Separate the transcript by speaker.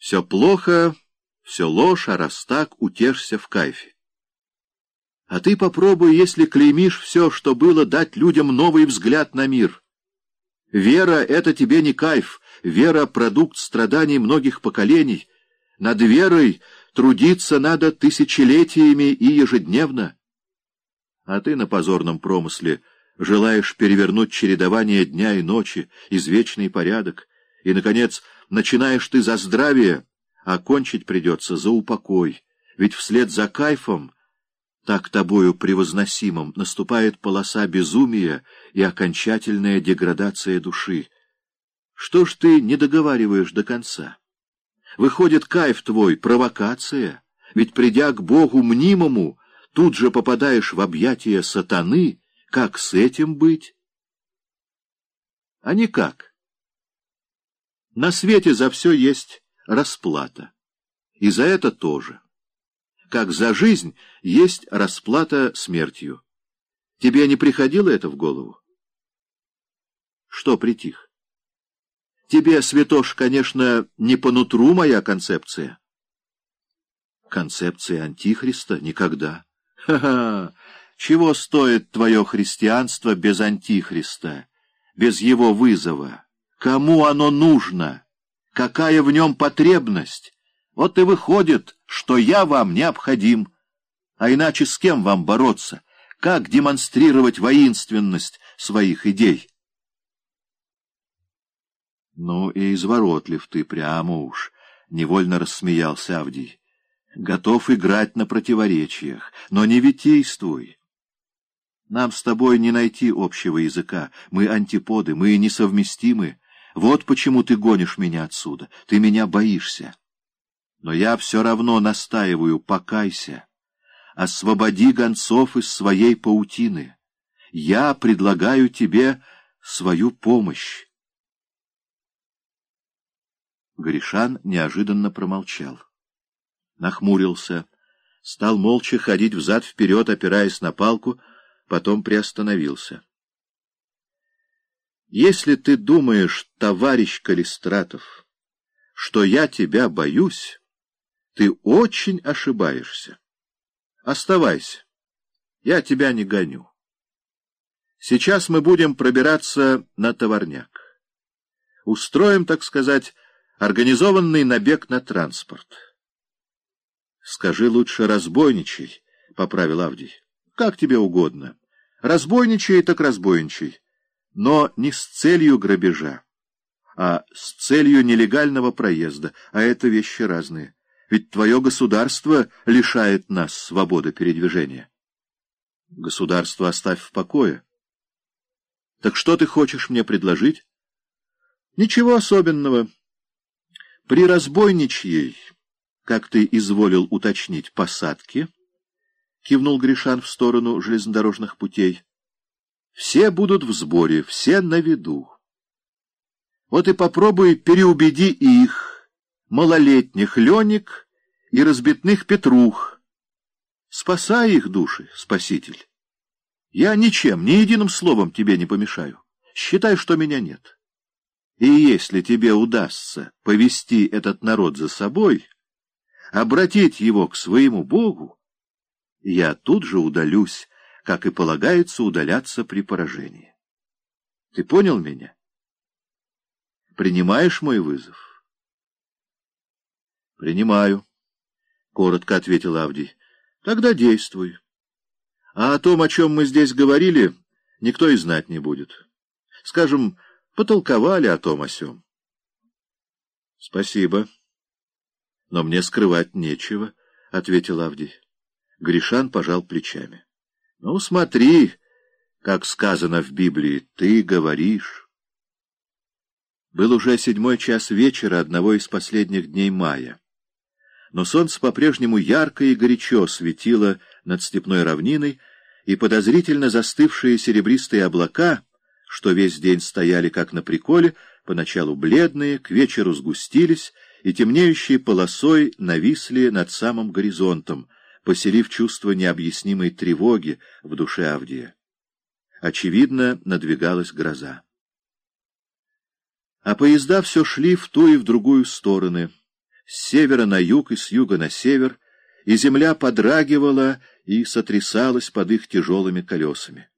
Speaker 1: Все плохо, все ложь, а раз так, утешься в кайфе. А ты попробуй, если клеймишь все, что было, дать людям новый взгляд на мир. Вера — это тебе не кайф, вера — продукт страданий многих поколений. Над верой трудиться надо тысячелетиями и ежедневно. А ты на позорном промысле желаешь перевернуть чередование дня и ночи, извечный порядок, и, наконец, начинаешь ты за здравие, а кончить придется за упокой, ведь вслед за кайфом, так тобою превозносимым, наступает полоса безумия и окончательная деградация души. Что ж ты не договариваешь до конца? Выходит, кайф твой — провокация, ведь, придя к Богу мнимому, тут же попадаешь в объятия сатаны, как с этим быть? А никак. На свете за все есть расплата. И за это тоже. Как за жизнь есть расплата смертью. Тебе не приходило это в голову? Что притих? Тебе, святош, конечно, не по нутру моя концепция. Концепция Антихриста? Никогда. Ха-ха! Чего стоит твое христианство без Антихриста, без его вызова? Кому оно нужно? Какая в нем потребность? Вот и выходит, что я вам необходим. А иначе с кем вам бороться? Как демонстрировать воинственность своих идей? Ну и изворотлив ты прямо уж, — невольно рассмеялся Авдий. Готов играть на противоречиях, но не витействуй. Нам с тобой не найти общего языка. Мы антиподы, мы несовместимы. Вот почему ты гонишь меня отсюда. Ты меня боишься. Но я все равно настаиваю, покайся. Освободи гонцов из своей паутины. Я предлагаю тебе свою помощь. Гришан неожиданно промолчал. Нахмурился, стал молча ходить взад-вперед, опираясь на палку, потом приостановился. «Если ты думаешь, товарищ Калистратов, что я тебя боюсь, ты очень ошибаешься. Оставайся, я тебя не гоню. Сейчас мы будем пробираться на товарняк. Устроим, так сказать, организованный набег на транспорт. — Скажи лучше разбойничай, — поправил Авдий. — Как тебе угодно. Разбойничай, так разбойничай, но не с целью грабежа, а с целью нелегального проезда, а это вещи разные. Ведь твое государство лишает нас свободы передвижения. Государство оставь в покое. Так что ты хочешь мне предложить? Ничего особенного. При разбойничьей, как ты изволил уточнить, посадке, — кивнул Гришан в сторону железнодорожных путей. «Все будут в сборе, все на виду. Вот и попробуй переубеди их, малолетних Леник и разбитных Петрух. Спасай их души, спаситель. Я ничем, ни единым словом тебе не помешаю. Считай, что меня нет. И если тебе удастся повести этот народ за собой, обратить его к своему Богу, я тут же удалюсь, как и полагается удаляться при поражении. Ты понял меня? Принимаешь мой вызов? Принимаю, — коротко ответил Авдий. Тогда действуй. А о том, о чем мы здесь говорили, никто и знать не будет. Скажем, потолковали о том о сём. Спасибо. Но мне скрывать нечего, — ответил Авдий. Гришан пожал плечами. — Ну, смотри, как сказано в Библии, ты говоришь. Был уже седьмой час вечера одного из последних дней мая. Но солнце по-прежнему ярко и горячо светило над степной равниной, и подозрительно застывшие серебристые облака, что весь день стояли как на приколе, поначалу бледные, к вечеру сгустились и темнеющей полосой нависли над самым горизонтом — поселив чувство необъяснимой тревоги в душе Авдия. Очевидно, надвигалась гроза. А поезда все шли в ту и в другую стороны. с севера на юг и с юга на север, и земля подрагивала и сотрясалась под их тяжелыми колесами.